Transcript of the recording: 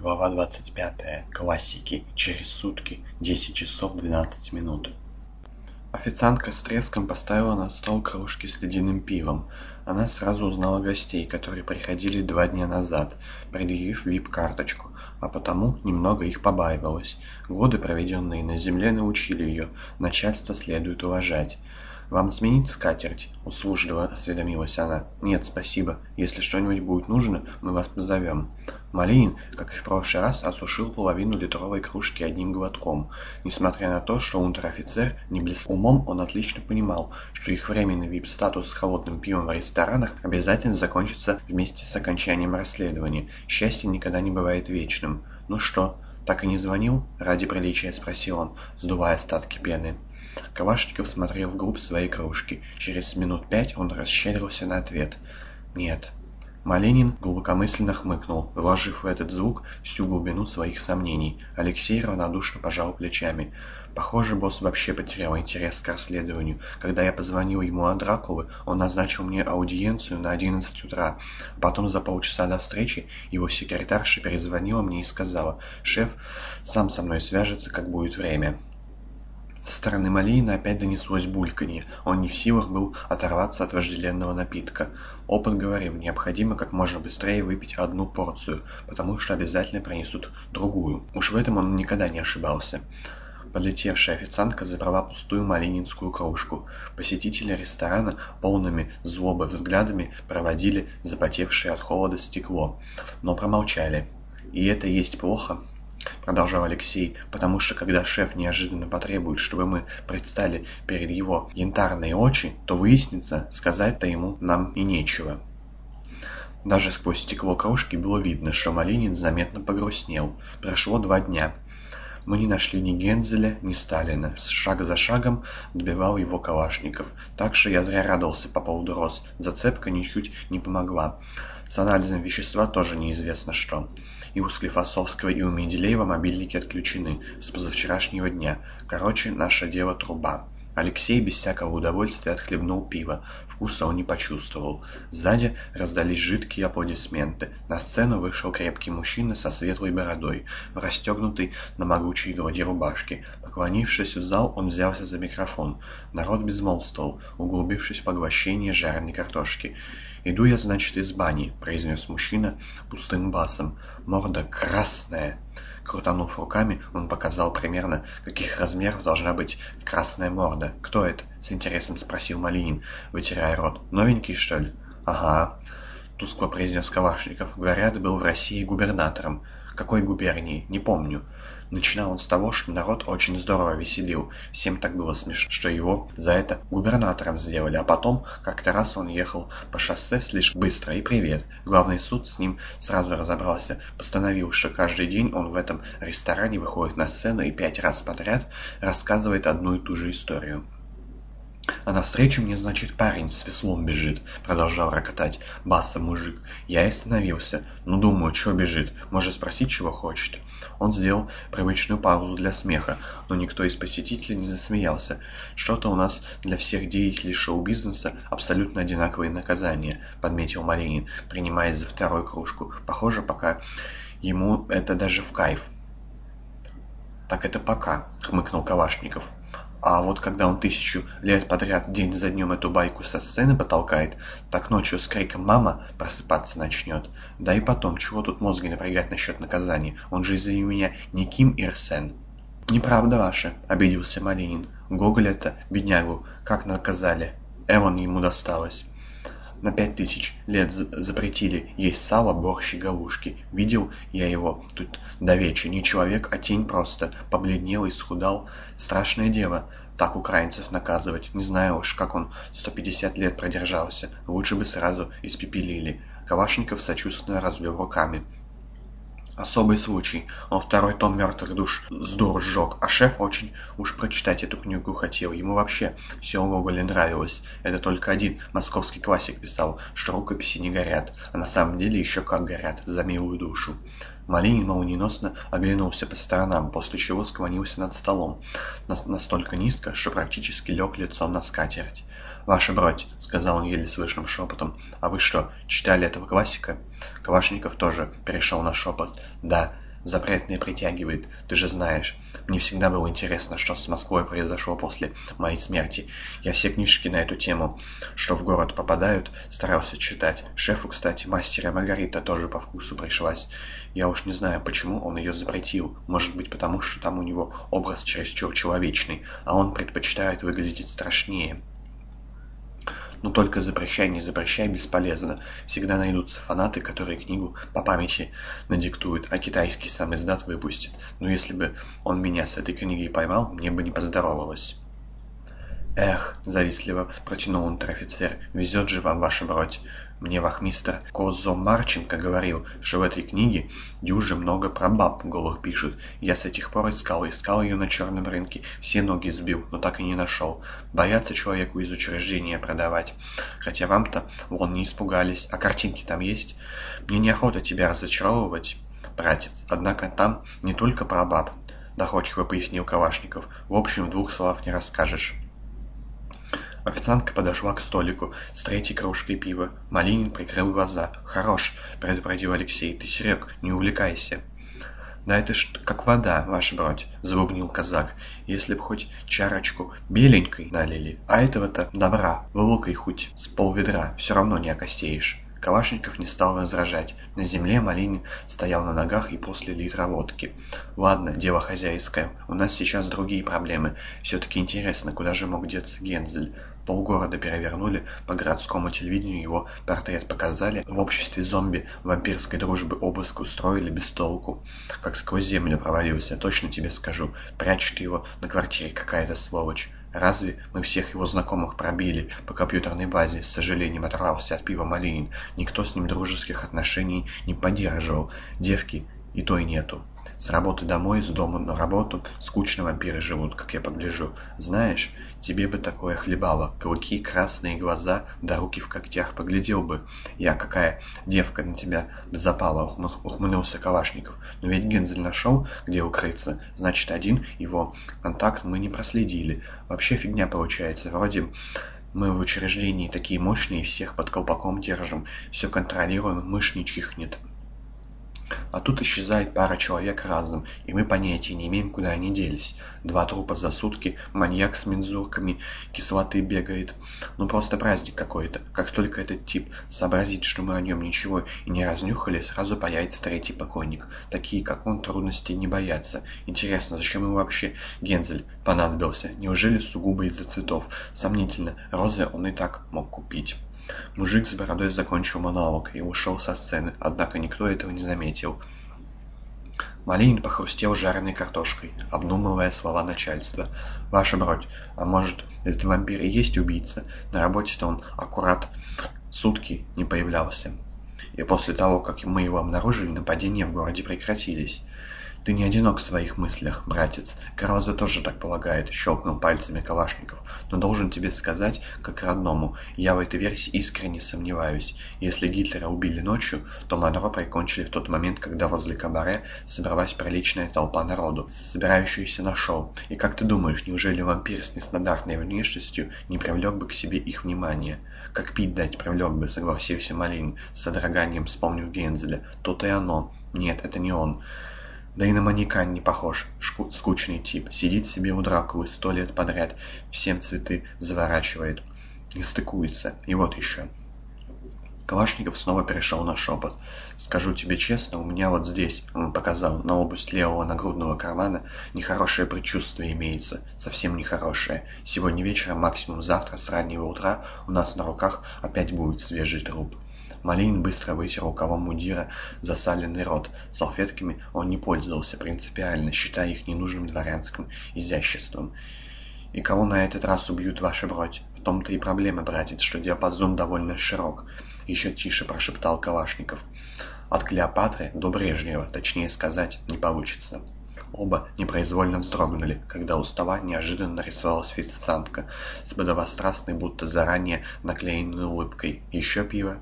Глава 25. Классики. Через сутки. 10 часов 12 минут. Официантка с треском поставила на стол кружки с ледяным пивом. Она сразу узнала гостей, которые приходили два дня назад, предъявив вип-карточку, а потому немного их побаивалась. Годы, проведенные на земле, научили ее, начальство следует уважать. «Вам сменить скатерть?» — услужливо осведомилась она. «Нет, спасибо. Если что-нибудь будет нужно, мы вас позовем». Малинин, как и в прошлый раз, осушил половину литровой кружки одним глотком. Несмотря на то, что унтер-офицер не блистал умом, он отлично понимал, что их временный вип-статус с холодным пивом в ресторанах обязательно закончится вместе с окончанием расследования. Счастье никогда не бывает вечным. «Ну что, так и не звонил?» — ради приличия спросил он, сдувая остатки пены. Калашников смотрел вглубь своей кружки. Через минут пять он расщедрился на ответ. «Нет». Малинин глубокомысленно хмыкнул, вложив в этот звук всю глубину своих сомнений. Алексей равнодушно пожал плечами. Похоже, босс вообще потерял интерес к расследованию. Когда я позвонил ему от Дракулы, он назначил мне аудиенцию на 11 утра. Потом за полчаса до встречи его секретарша перезвонила мне и сказала, «Шеф сам со мной свяжется, как будет время». Со стороны Малиина опять донеслось бульканье. Он не в силах был оторваться от вожделенного напитка. Опыт говорил, необходимо как можно быстрее выпить одну порцию, потому что обязательно принесут другую. Уж в этом он никогда не ошибался. Подлетевшая официантка забрала пустую малининскую кружку. Посетители ресторана полными злобы взглядами проводили запотевшее от холода стекло, но промолчали. «И это есть плохо?» — продолжал Алексей, «потому что когда шеф неожиданно потребует, чтобы мы предстали перед его янтарные очи, то выяснится, сказать-то ему нам и нечего». Даже сквозь стекло кружки было видно, что Малинин заметно погрустнел. Прошло два дня. Мы не нашли ни Гензеля, ни Сталина. Шаг за шагом добивал его Калашников. Так что я зря радовался по поводу роз. Зацепка ничуть не помогла. С анализом вещества тоже неизвестно что и у Склифосовского, и у Менделеева мобильники отключены с позавчерашнего дня. Короче, наше дело труба. Алексей без всякого удовольствия отхлебнул пиво. Вкуса он не почувствовал. Сзади раздались жидкие аплодисменты. На сцену вышел крепкий мужчина со светлой бородой, в расстегнутой на могучей груди рубашке. Поклонившись в зал, он взялся за микрофон. Народ безмолвствовал, углубившись в поглощение жареной картошки. «Иду я, значит, из бани», — произнес мужчина пустым басом. «Морда красная». Крутанув руками, он показал примерно, каких размеров должна быть красная морда. «Кто это?» — с интересом спросил Малинин, вытирая рот. «Новенький, что ли?» «Ага», — тускло произнес Калашников. «Говорят, был в России губернатором». «Какой губернии? Не помню». Начинал он с того, что народ очень здорово веселил. Всем так было смешно, что его за это губернатором сделали. А потом, как-то раз он ехал по шоссе слишком быстро, и привет. Главный суд с ним сразу разобрался. Постановил, что каждый день он в этом ресторане выходит на сцену и пять раз подряд рассказывает одну и ту же историю. «А навстречу мне, значит, парень с веслом бежит», — продолжал рокотать басом мужик. Я и остановился. Ну, думаю, чего бежит? Может, спросить, чего хочет? Он сделал привычную паузу для смеха, но никто из посетителей не засмеялся. Что-то у нас для всех деятелей шоу-бизнеса абсолютно одинаковые наказания, подметил Малинин, принимаясь за вторую кружку. Похоже, пока ему это даже в кайф. «Так это пока», — хмыкнул Калашников. А вот когда он тысячу лет подряд день за днем эту байку со сцены потолкает, так ночью с криком «Мама!» просыпаться начнет. Да и потом, чего тут мозги напрягать насчет наказания? Он же из-за меня не Ким Ирсен. «Неправда ваша», — обиделся Малинин. «Гоголя-то, беднягу, как наказали? Эван ему досталось». На пять тысяч лет запретили есть сало, борщ и галушки. Видел я его тут до вечера. Не человек, а тень просто. Побледнел и схудал. Страшное дело так украинцев наказывать. Не знаю уж, как он 150 лет продержался. Лучше бы сразу испепелили. Калашников сочувственно развел руками. Особый случай. Он второй том «Мертвых душ» с сжег, а шеф очень уж прочитать эту книгу хотел. Ему вообще все у Гоголя нравилось. Это только один московский классик писал, что рукописи не горят, а на самом деле еще как горят, за милую душу. Малинин молниеносно оглянулся по сторонам, после чего склонился над столом, настолько низко, что практически лег лицом на скатерть. «Ваша бродь», — сказал он еле слышным шепотом. «А вы что, читали этого классика?» Калашников тоже перешел на шепот. «Да, Запретное притягивает, ты же знаешь. Мне всегда было интересно, что с Москвой произошло после моей смерти. Я все книжки на эту тему, что в город попадают, старался читать. Шефу, кстати, мастера Маргарита тоже по вкусу пришлась. Я уж не знаю, почему он ее запретил. Может быть, потому что там у него образ чересчур человечный, а он предпочитает выглядеть страшнее. Но только запрещай, не запрещай, бесполезно. Всегда найдутся фанаты, которые книгу по памяти надиктуют, а китайский сам издат выпустит. Но если бы он меня с этой книгой поймал, мне бы не поздоровалось. «Эх!» — завистливо протянул унтер-офицер. «Везет же вам, ваша бродь! Мне вахмистр Козо Марченко говорил, что в этой книге дюже много про баб голых пишут. Я с этих пор искал, искал ее на черном рынке, все ноги сбил, но так и не нашел. Боятся человеку из учреждения продавать. Хотя вам-то вон не испугались. А картинки там есть? Мне неохота тебя разочаровывать, братец. Однако там не только про баб, доходчиво пояснил Калашников. В общем, двух словах не расскажешь. Официантка подошла к столику с третьей кружкой пива. Малинин прикрыл глаза. «Хорош», — предупредил Алексей. «Ты, Серег, не увлекайся». «Да это ж как вода, ваш бродь», — забубнил казак. «Если б хоть чарочку беленькой налили, а этого-то добра, вылукай хоть с полведра, все равно не окостеешь». Калашников не стал возражать. На земле Малинин стоял на ногах и после литра водки. «Ладно, дело хозяйское. У нас сейчас другие проблемы. Все-таки интересно, куда же мог деться Гензель? Полгорода перевернули, по городскому телевидению его портрет показали, в обществе зомби вампирской дружбы обыск устроили без толку. Как сквозь землю провалился, точно тебе скажу. Прячет его на квартире какая-то сволочь. Разве мы всех его знакомых пробили по компьютерной базе, с сожалением оторвался от пива Малинин. Никто с ним дружеских отношений не поддерживал. Девки и той нету. С работы домой, с дома на работу. Скучно вампиры живут, как я погляжу. Знаешь, тебе бы такое хлебало. Клыки, красные глаза, да руки в когтях. Поглядел бы я, какая девка на тебя запала, ухмыльнулся Калашников. Но ведь Гензель нашел, где укрыться. Значит, один его контакт мы не проследили. Вообще фигня получается. Вроде мы в учреждении такие мощные, всех под колпаком держим, все контролируем, мышь не чихнет. А тут исчезает пара человек разом, и мы понятия не имеем, куда они делись. Два трупа за сутки, маньяк с мензурками, кислоты бегает. Ну просто праздник какой-то. Как только этот тип сообразит, что мы о нем ничего и не разнюхали, сразу появится третий покойник. Такие, как он, трудностей не боятся. Интересно, зачем ему вообще Гензель понадобился? Неужели сугубо из-за цветов? Сомнительно, розы он и так мог купить. Мужик с бородой закончил монолог и ушел со сцены, однако никто этого не заметил. Малинин похрустел жареной картошкой, обдумывая слова начальства. «Ваша бродь, а может, этот вампир и есть убийца? На работе-то он аккурат сутки не появлялся. И после того, как мы его обнаружили, нападения в городе прекратились. «Ты не одинок в своих мыслях, братец. Караза тоже так полагает», — щелкнул пальцами Калашников. «Но должен тебе сказать, как родному, я в этой версии искренне сомневаюсь. Если Гитлера убили ночью, то Монро прикончили в тот момент, когда возле кабаре собралась приличная толпа народу, собирающаяся на шоу. И как ты думаешь, неужели вампир с нестандартной внешностью не привлек бы к себе их внимание?» «Как пить дать привлек бы», — согласился Малин, с содроганием вспомнив Гензеля. «То-то и оно. Нет, это не он». Да и на маньяка не похож, скучный тип. Сидит себе у Дракулы сто лет подряд, всем цветы заворачивает. Не стыкуется. И вот еще. Калашников снова перешел на шепот. «Скажу тебе честно, у меня вот здесь, — он показал, на область левого нагрудного кармана, нехорошее предчувствие имеется, совсем нехорошее. Сегодня вечером, максимум завтра, с раннего утра, у нас на руках опять будет свежий труп». Малинин быстро вытер рукавом мундира засаленный рот. Салфетками он не пользовался принципиально, считая их ненужным дворянским изяществом. «И кого на этот раз убьют ваши бродь? В том-то и проблема, братец, что диапазон довольно широк», — еще тише прошептал Калашников. «От Клеопатры до Брежнева, точнее сказать, не получится». Оба непроизвольно вздрогнули, когда у стола неожиданно нарисовалась официантка с подовострастной, будто заранее наклеенной улыбкой. «Еще пиво?»